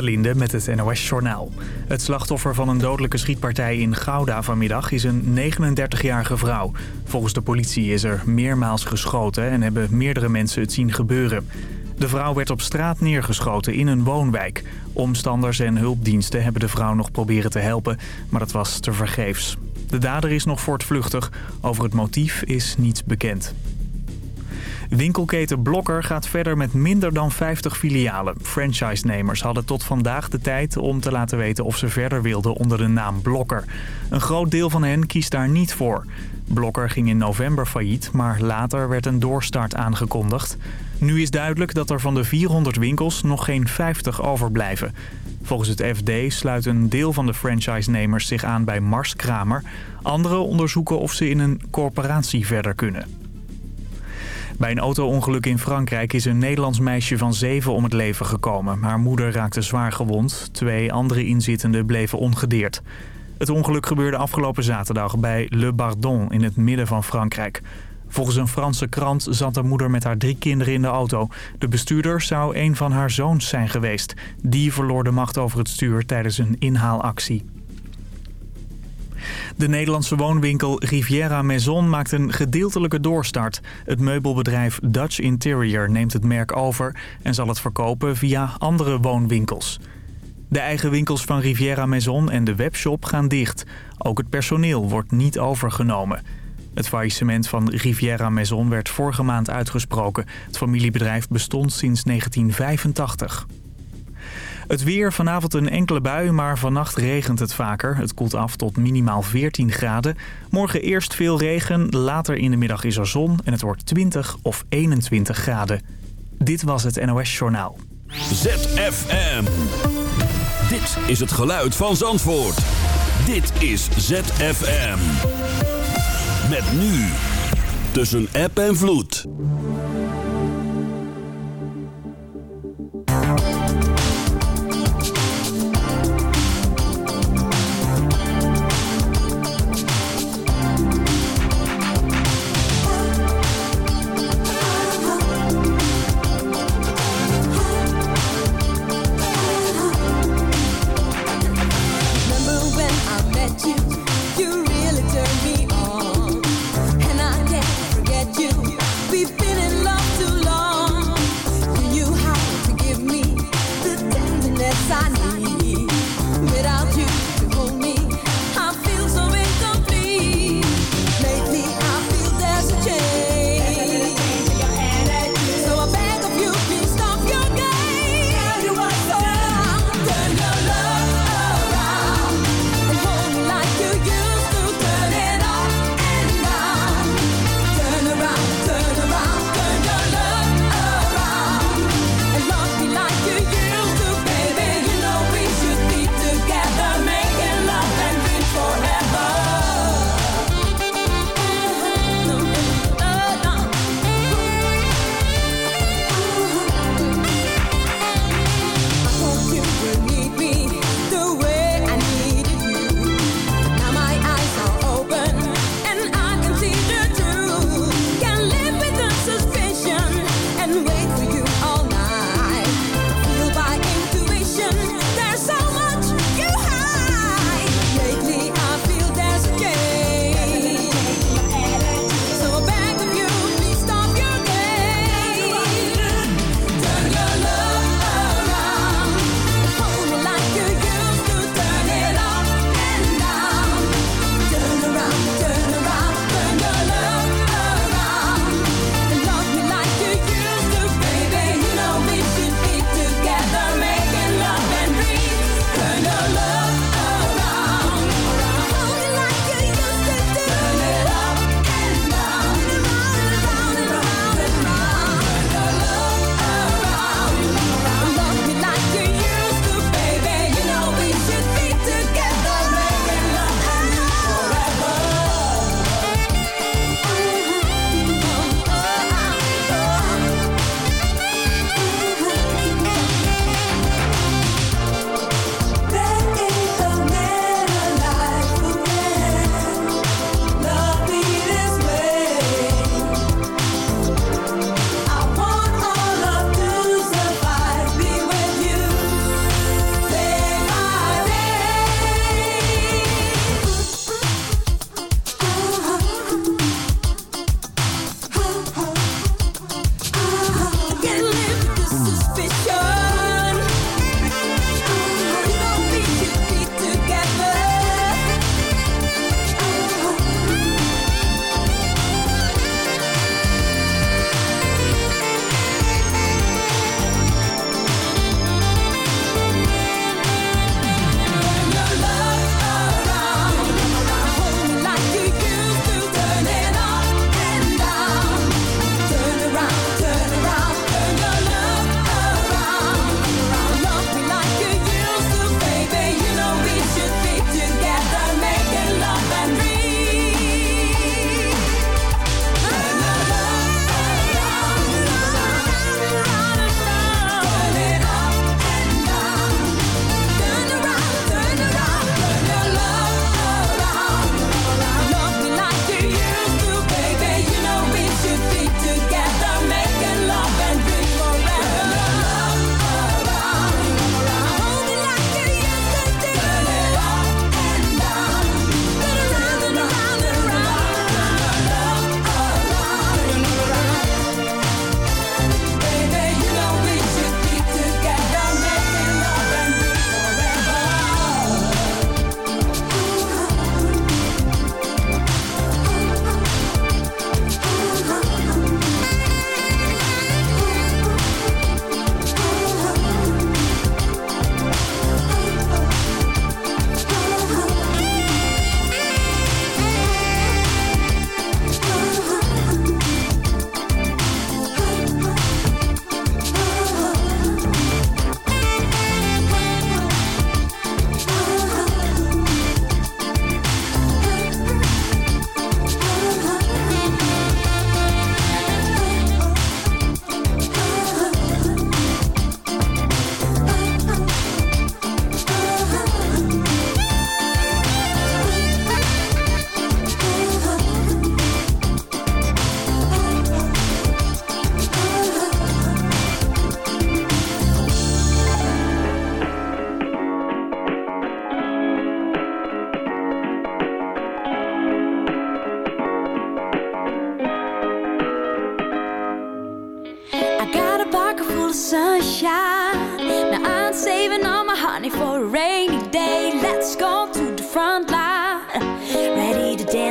Linde met het NOS-journaal. Het slachtoffer van een dodelijke schietpartij in Gouda vanmiddag is een 39-jarige vrouw. Volgens de politie is er meermaals geschoten en hebben meerdere mensen het zien gebeuren. De vrouw werd op straat neergeschoten in een woonwijk. Omstanders en hulpdiensten hebben de vrouw nog proberen te helpen, maar dat was tevergeefs. De dader is nog voortvluchtig. Over het motief is niets bekend. Winkelketen Blokker gaat verder met minder dan 50 filialen. Franchise-nemers hadden tot vandaag de tijd om te laten weten of ze verder wilden onder de naam Blokker. Een groot deel van hen kiest daar niet voor. Blokker ging in november failliet, maar later werd een doorstart aangekondigd. Nu is duidelijk dat er van de 400 winkels nog geen 50 overblijven. Volgens het FD sluit een deel van de franchise-nemers zich aan bij Mars Kramer. Anderen onderzoeken of ze in een corporatie verder kunnen. Bij een auto-ongeluk in Frankrijk is een Nederlands meisje van zeven om het leven gekomen. Haar moeder raakte zwaar gewond. Twee andere inzittenden bleven ongedeerd. Het ongeluk gebeurde afgelopen zaterdag bij Le Bardon in het midden van Frankrijk. Volgens een Franse krant zat de moeder met haar drie kinderen in de auto. De bestuurder zou een van haar zoons zijn geweest. Die verloor de macht over het stuur tijdens een inhaalactie. De Nederlandse woonwinkel Riviera Maison maakt een gedeeltelijke doorstart. Het meubelbedrijf Dutch Interior neemt het merk over... en zal het verkopen via andere woonwinkels. De eigen winkels van Riviera Maison en de webshop gaan dicht. Ook het personeel wordt niet overgenomen. Het faillissement van Riviera Maison werd vorige maand uitgesproken. Het familiebedrijf bestond sinds 1985. Het weer, vanavond een enkele bui, maar vannacht regent het vaker. Het koelt af tot minimaal 14 graden. Morgen eerst veel regen, later in de middag is er zon en het wordt 20 of 21 graden. Dit was het NOS Journaal. ZFM. Dit is het geluid van Zandvoort. Dit is ZFM. Met nu. Tussen app en vloed.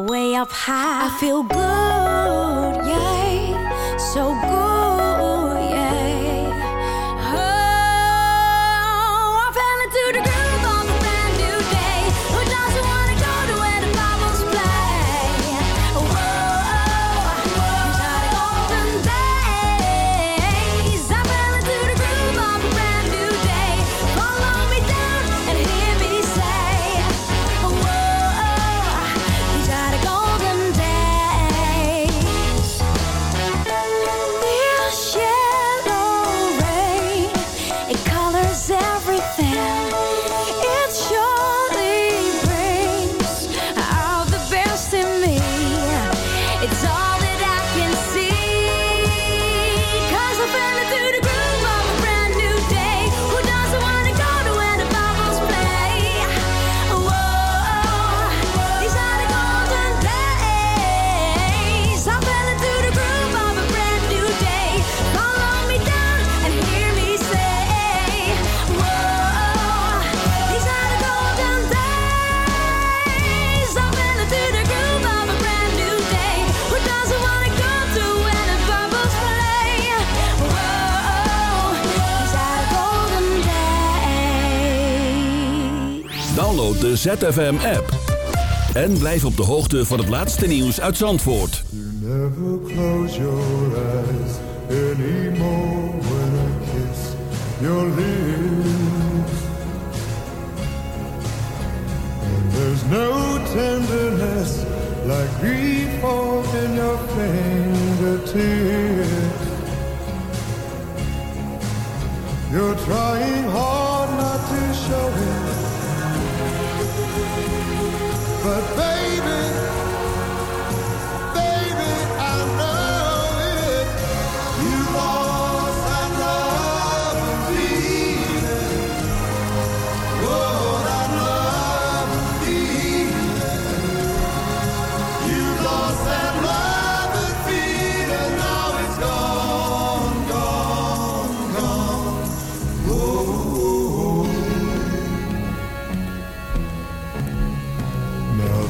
way up high. I feel good. ZFM-app. En blijf op de hoogte van het laatste nieuws uit Zandvoort. never close your eyes anymore when I kiss your lips. And there's no tenderness like grief in your fingertips. You're trying hard not to show it. But baby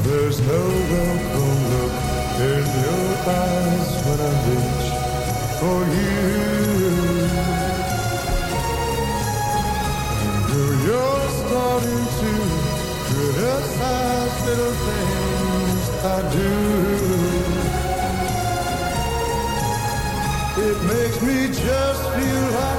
There's no welcome look in your eyes when I reach for you. Girl, you're starting to criticize little things I do. It makes me just feel like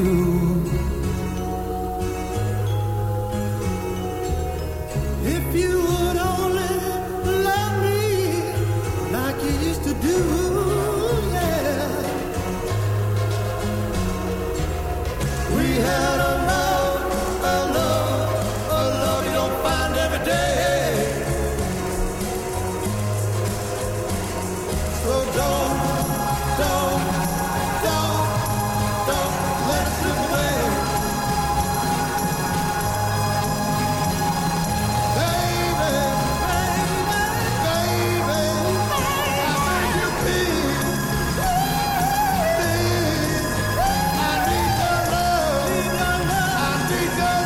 Jesus!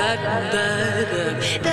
that better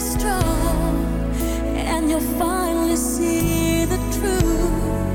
strong, and you'll finally see the truth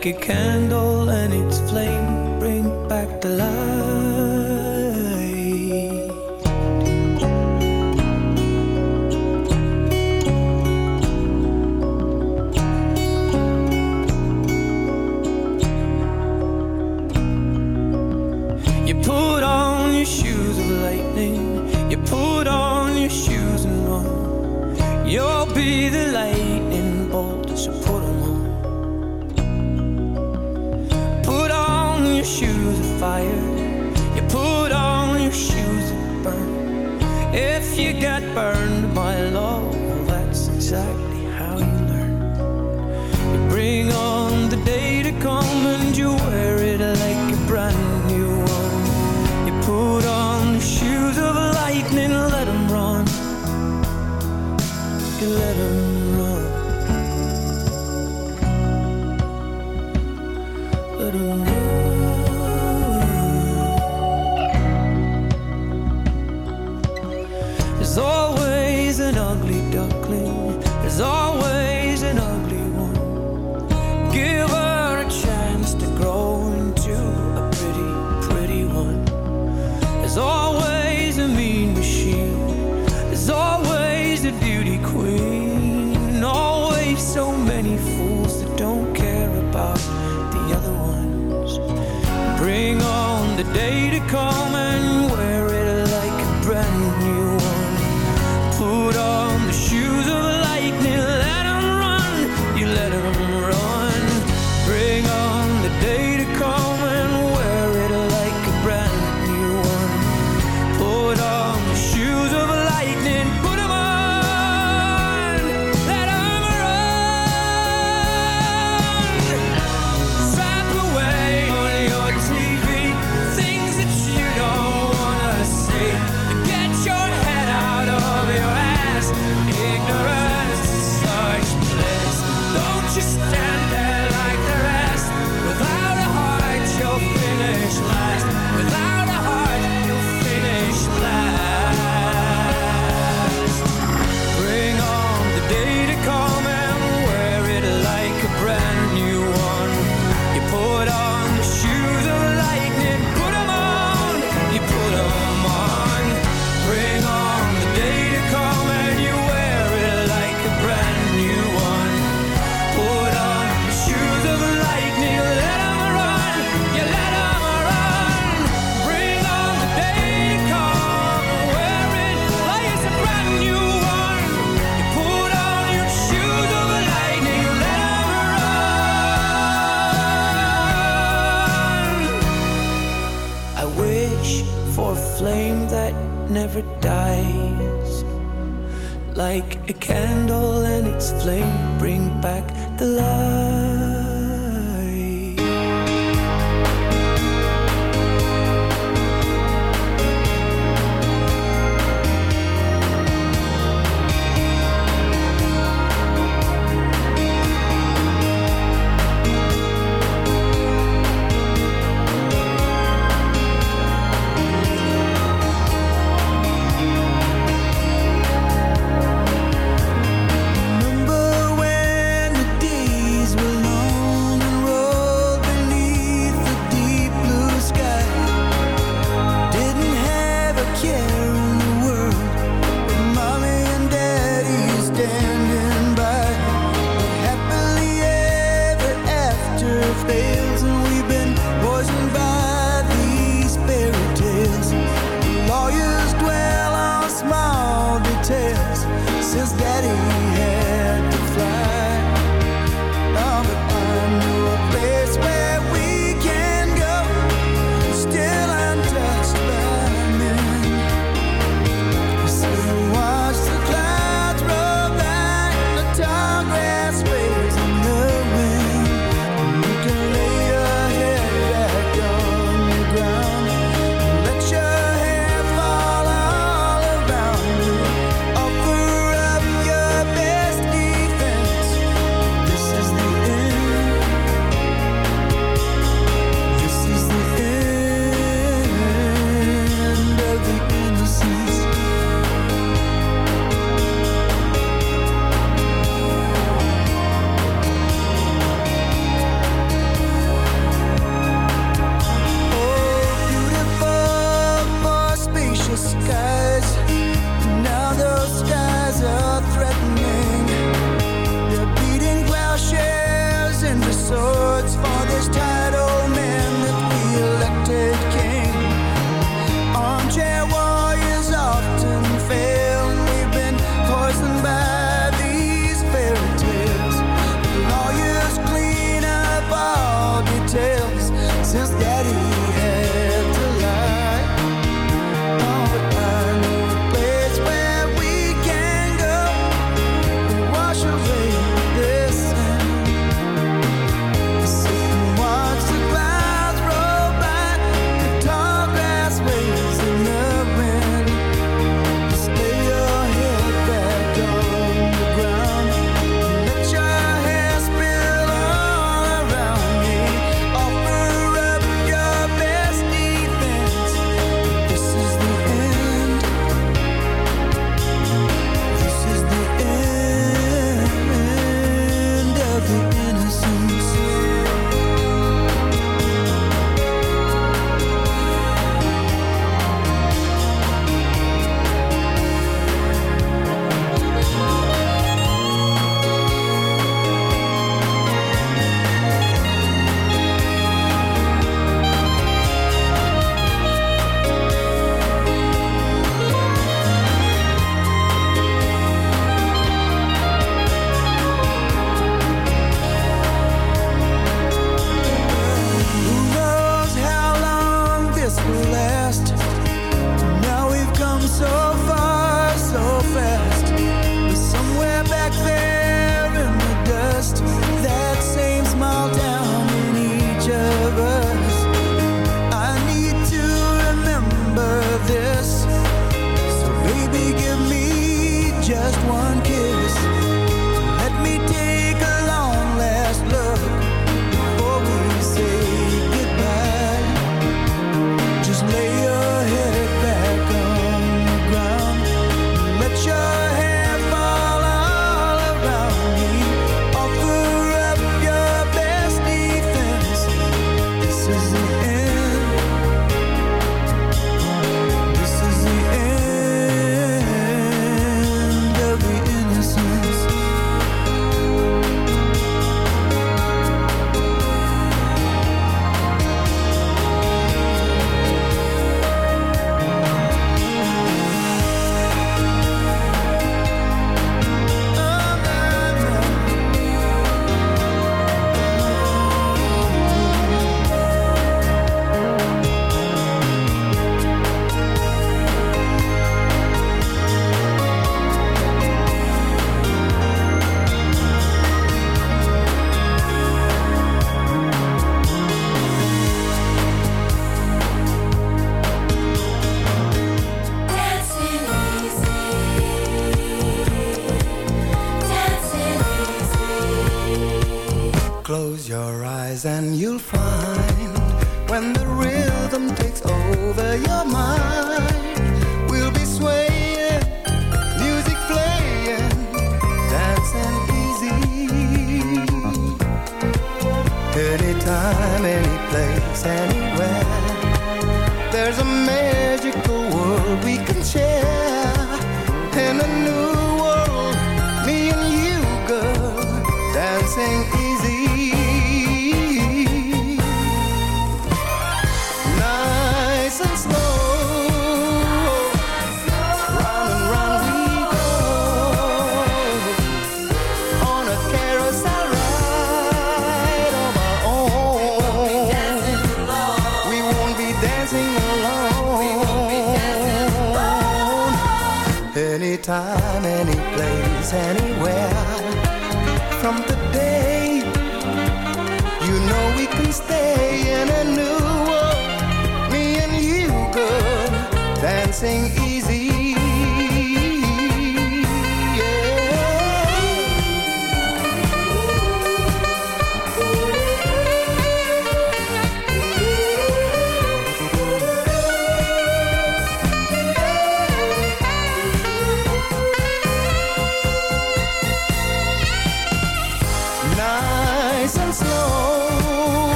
like it can shoes of fire. You put on your shoes of burn. If you get burned, my love, well, that's exactly how you learn. You bring on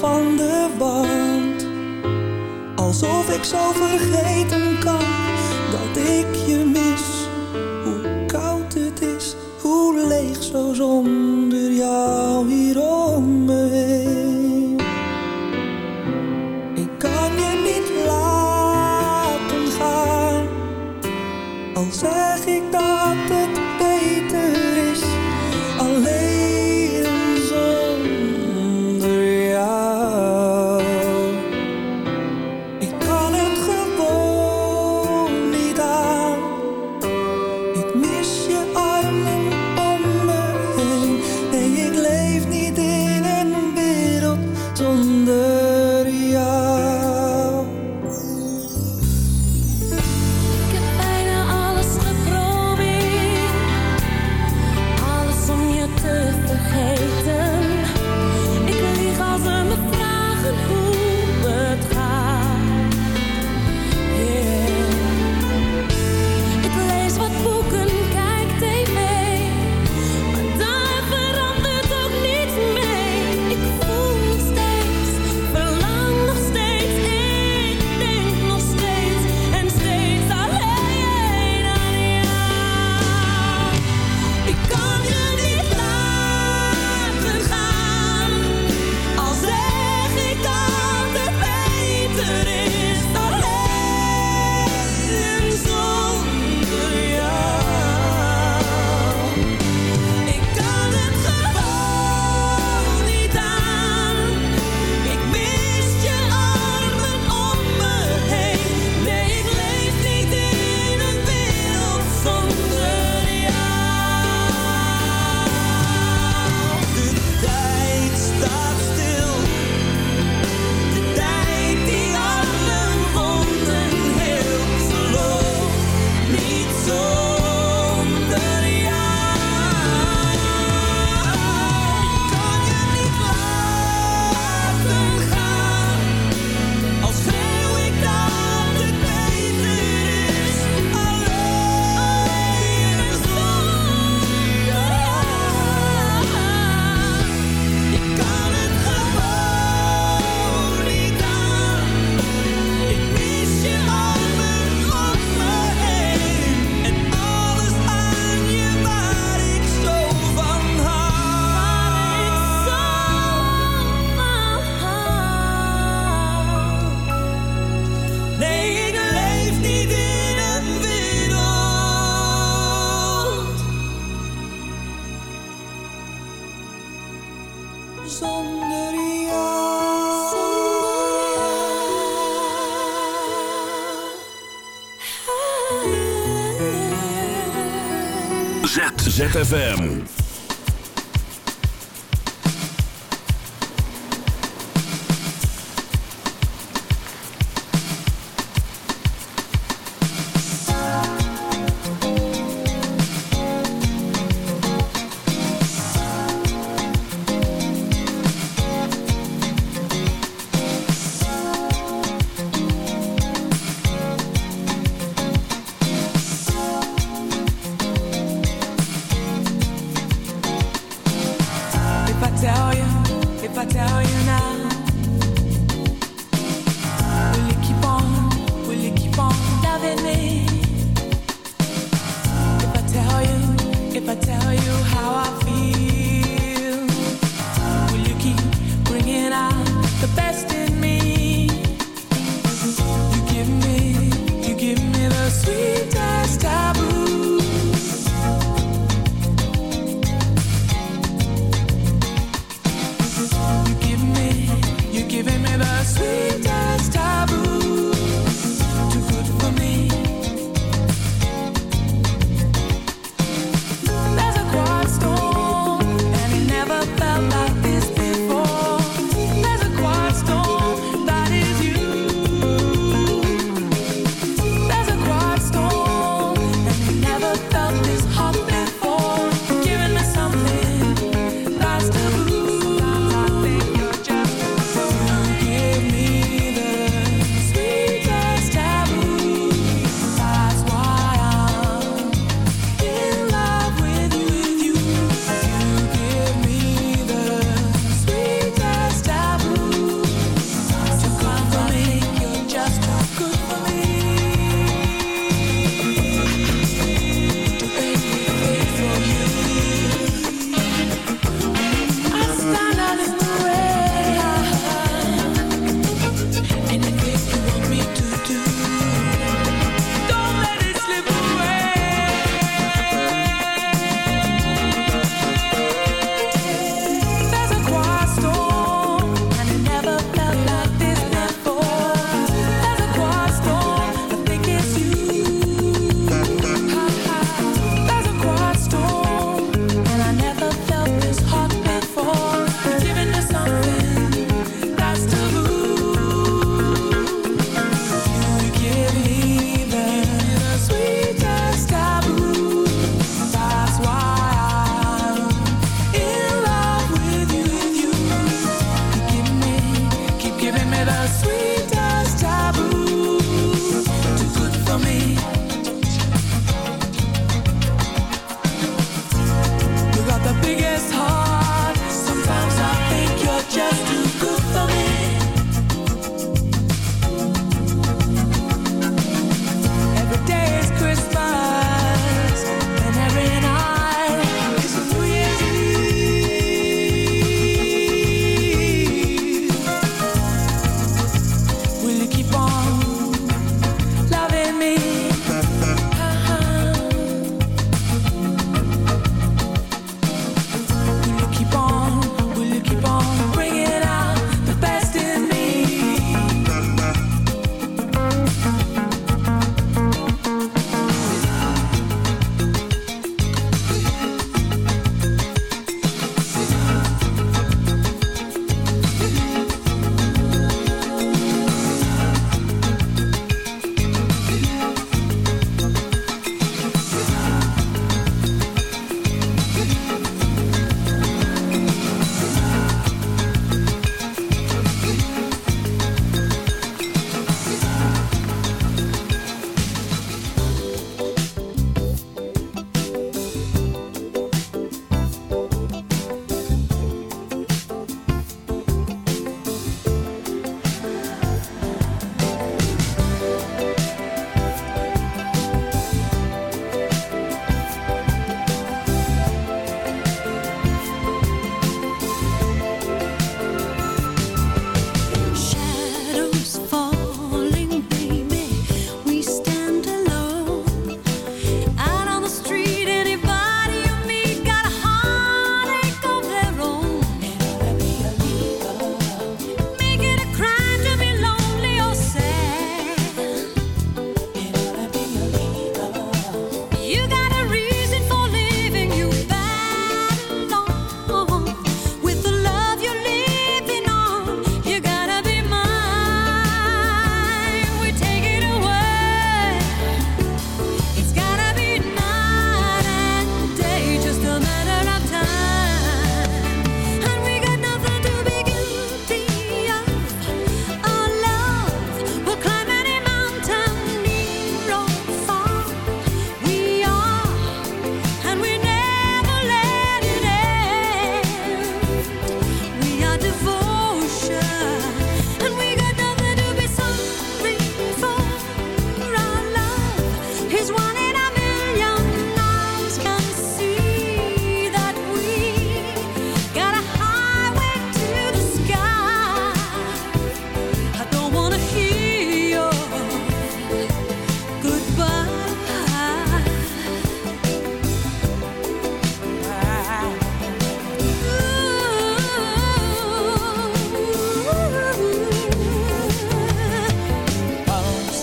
van de wand. Alsof ik zo vergeten kan dat ik je mis.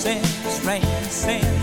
sense, rain sense.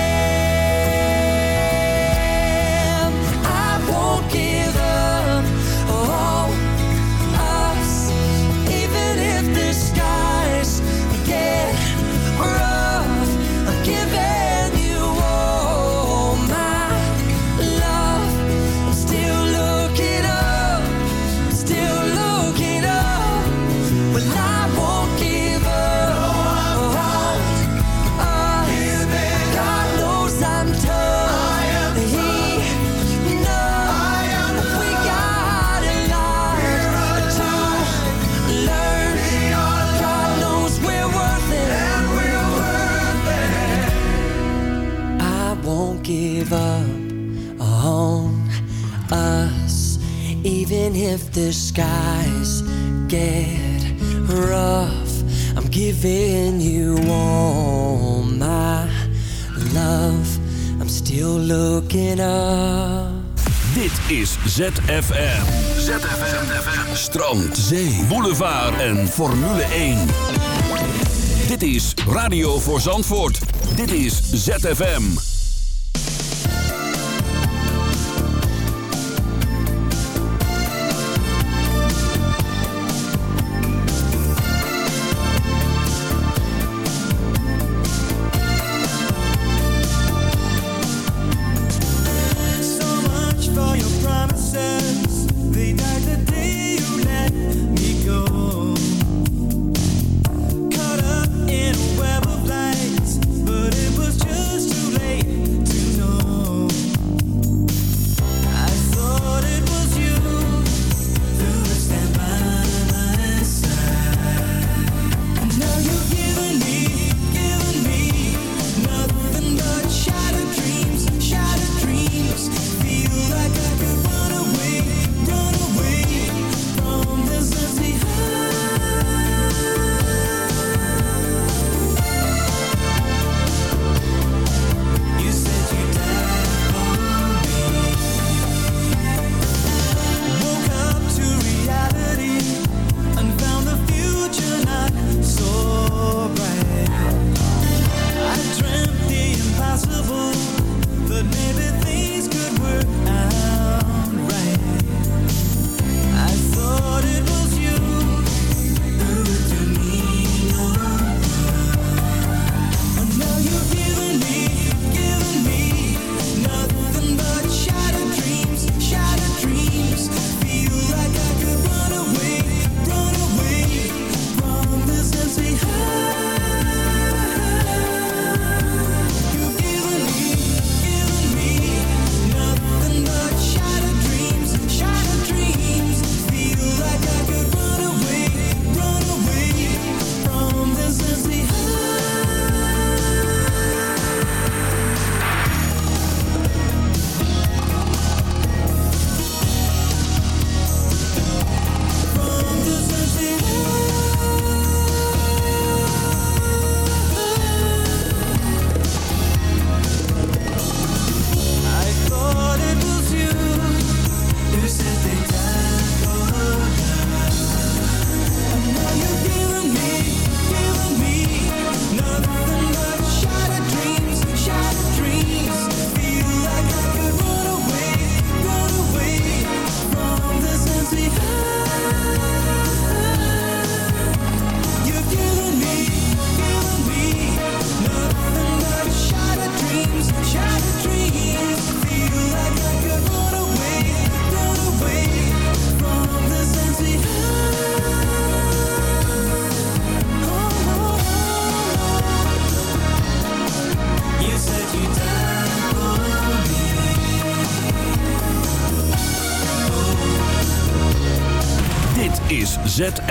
If the skies get rough. I'm giving you all my love. I'm still looking up. Dit is ZFM. ZFM. Strand, zee, boulevard en Formule 1. Dit is Radio voor Zandvoort. Dit is ZFM.